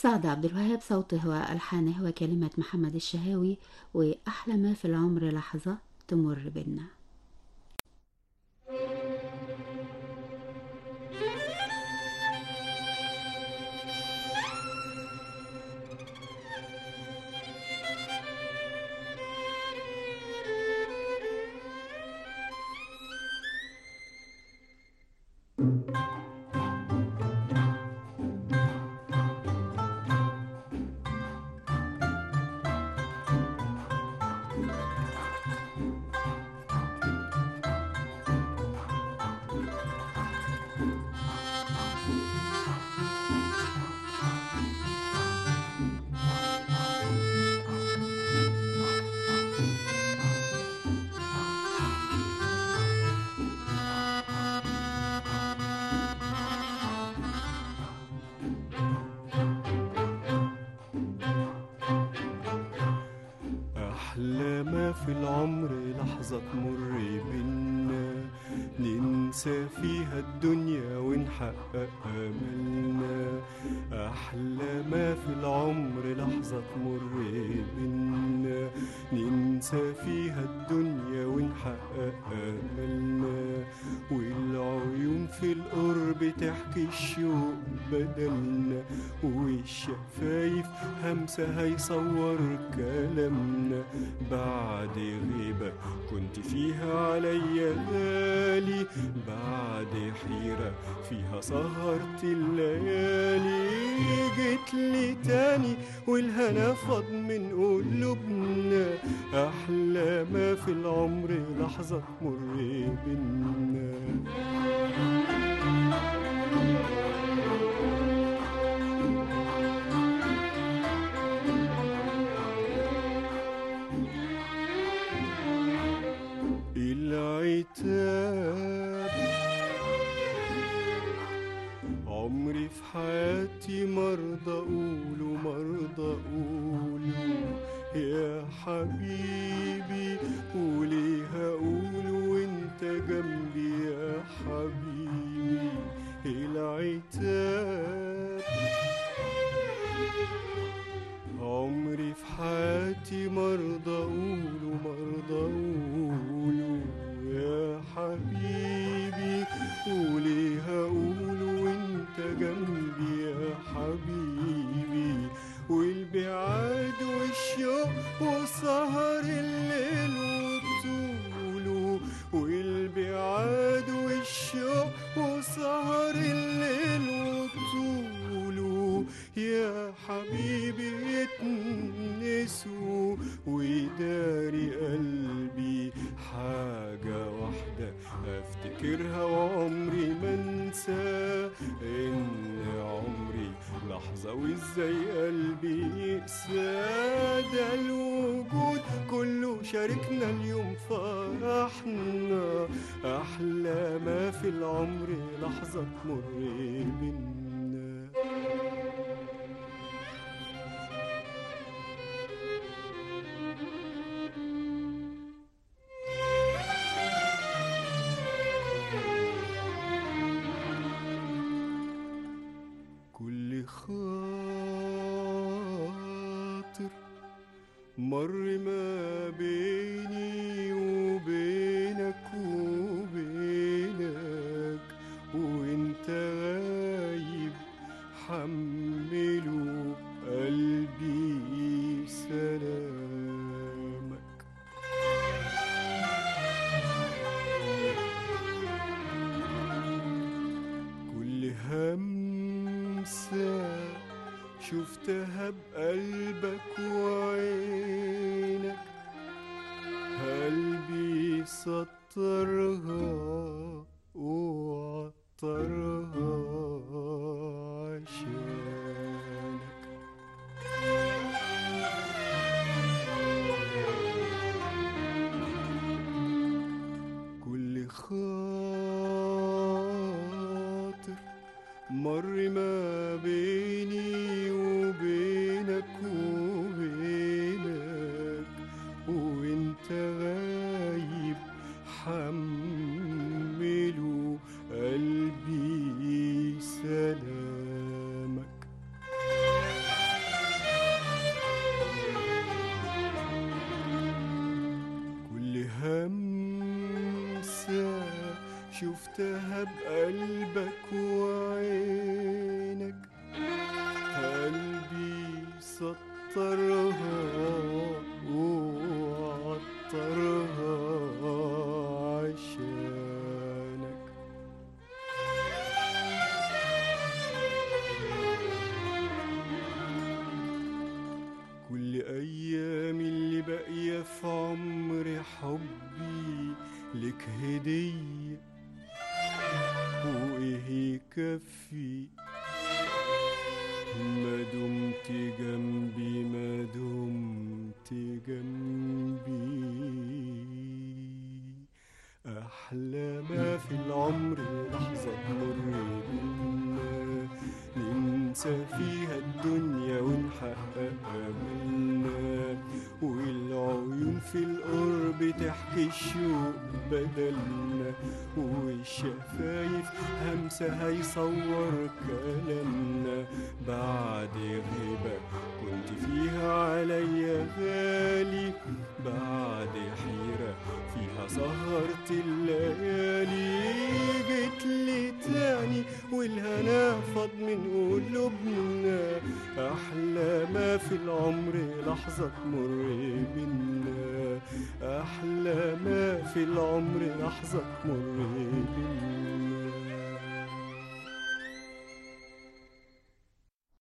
سعد عبد الوهاب صوته وألحانه وكلمة محمد الشهاوي وأحلى ما في العمر لحظة تمر بينا. أحلى ما في العمر لحظة تمر بينا ننسى فيها الدنيا ونحقق آمالنا. أحلى ما في العمر لحظة تمر بينا ننسى فيها الدنيا ونحقق آمالنا. والعيون في القرب تحكي الشوق بدلنا والشفايف همسة هيصور كلامنا. بعد غيبة كنت فيها عليا غالي بعد حيرة فيها سهرت الليالي. جيت لي تاني والهنا فاض من قلوبنا. أحلى ما في العمر لحظة تمر بينا. العتاب عمري في حياتي مرضى أقول ومرضى أقول يا حبيبي وليه هقول وانت جنبي يا حبيبي. العتاب. عمري في حياتي مرضى افتكرها وعمري ما انسى إن عمري لحظة وإزاي قلبي يقسى. ده الوجود كله شاركنا اليوم فرحنا. أحلى ما في العمر لحظة تمر بينا. مر ما بيني وبينك وبينك وانت غايب حمله قلبي سلامك. كل همسة شفتها بقلبك وعينك. قلبي سطرها وعطرها عشانك. كل خاطر مر ما بيني وبينك وبينك وانت غايب حمله قلبي سلامك. كل همسة شفتها بقلبك وعينك. سطرها وعطرها عشانك. كل أيام اللي باقية في عمري حبي لك هدية وإيه يكفي؟ ما دمت جنبي ما دمت جنبي أحلى ما في العمر لحظة تمر بينا. ننسى فيها الدنيا ونحقق أملنا والعيون في القرب تحكي الشوق بدلنا والشفايف همسة هيصور كلامنا. بعد غيبة كنت فيها عليا غالي العمر لحظة تمر بينا أحلى ما في العمر لحظة تمر بينا